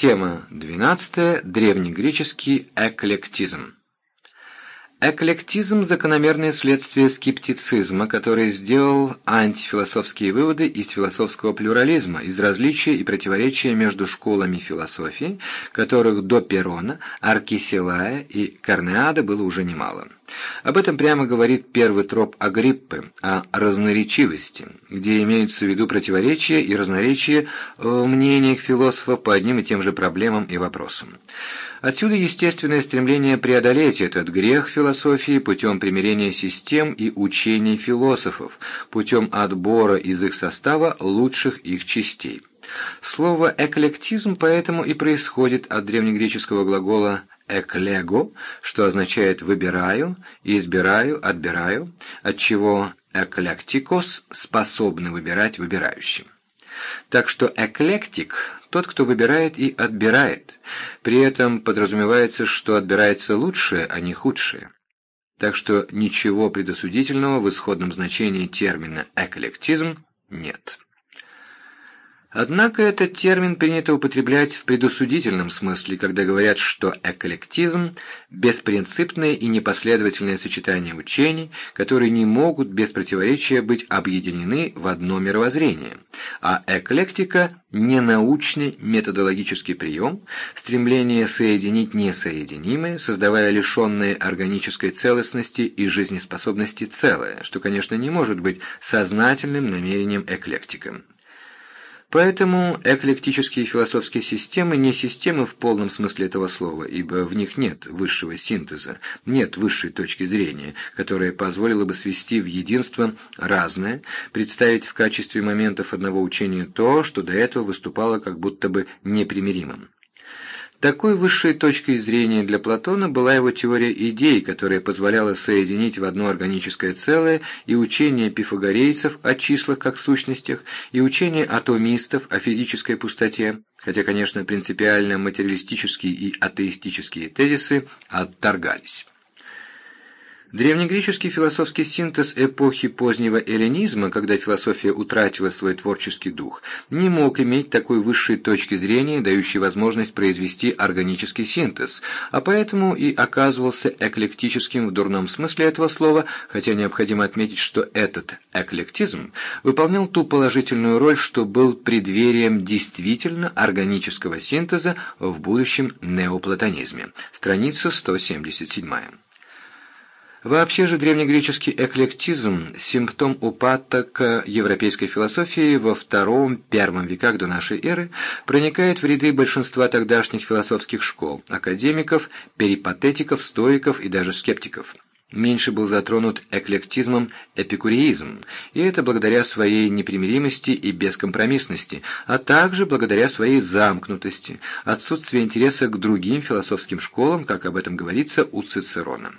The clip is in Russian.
Тема 12. Древнегреческий эклектизм. Эклектизм – закономерное следствие скептицизма, который сделал антифилософские выводы из философского плюрализма, из различия и противоречия между школами философии, которых до Перона, Аркисилая и Корнеада было уже немало. Об этом прямо говорит первый троп Агриппы, о разноречивости, где имеются в виду противоречия и разноречия в мнениях философов по одним и тем же проблемам и вопросам. Отсюда естественное стремление преодолеть этот грех философии путем примирения систем и учений философов, путем отбора из их состава лучших их частей. Слово «эклектизм» поэтому и происходит от древнегреческого глагола «эклего», что означает «выбираю», «избираю», «отбираю», отчего «эклектикос» способны выбирать выбирающим. Так что эклектик – тот, кто выбирает и отбирает. При этом подразумевается, что отбирается лучшее, а не худшее. Так что ничего предосудительного в исходном значении термина «эклектизм» нет. Однако этот термин принято употреблять в предусудительном смысле, когда говорят, что эколектизм – беспринципное и непоследовательное сочетание учений, которые не могут без противоречия быть объединены в одно мировоззрение, а эклектика – ненаучный методологический прием, стремление соединить несоединимое, создавая лишенные органической целостности и жизнеспособности целое, что, конечно, не может быть сознательным намерением эклектика. Поэтому эклектические философские системы не системы в полном смысле этого слова, ибо в них нет высшего синтеза, нет высшей точки зрения, которая позволила бы свести в единство разное, представить в качестве моментов одного учения то, что до этого выступало как будто бы непримиримым. Такой высшей точкой зрения для Платона была его теория идей, которая позволяла соединить в одно органическое целое и учение пифагорейцев о числах как сущностях, и учение атомистов о физической пустоте, хотя, конечно, принципиально материалистические и атеистические тезисы отторгались. Древнегреческий философский синтез эпохи позднего эллинизма, когда философия утратила свой творческий дух, не мог иметь такой высшей точки зрения, дающей возможность произвести органический синтез, а поэтому и оказывался эклектическим в дурном смысле этого слова, хотя необходимо отметить, что этот эклектизм выполнял ту положительную роль, что был преддверием действительно органического синтеза в будущем неоплатонизме. Страница 177. Вообще же древнегреческий эклектизм – симптом упадка европейской философии во втором-первом веках до нашей эры, проникает в ряды большинства тогдашних философских школ – академиков, перипатетиков, стоиков и даже скептиков. Меньше был затронут эклектизмом эпикуреизм, и это благодаря своей непримиримости и бескомпромиссности, а также благодаря своей замкнутости, отсутствию интереса к другим философским школам, как об этом говорится у Цицерона.